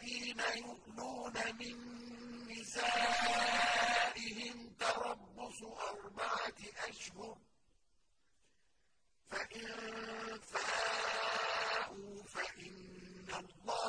الَّذِينَ يُؤْلُونَ مِن نِّسَائِهِمْ تَرَبُّصُ أَرْبَعَةِ أَشْهُرٍ ۖ فَإِن فَاءُوا فَإِنَّ اللَّهَ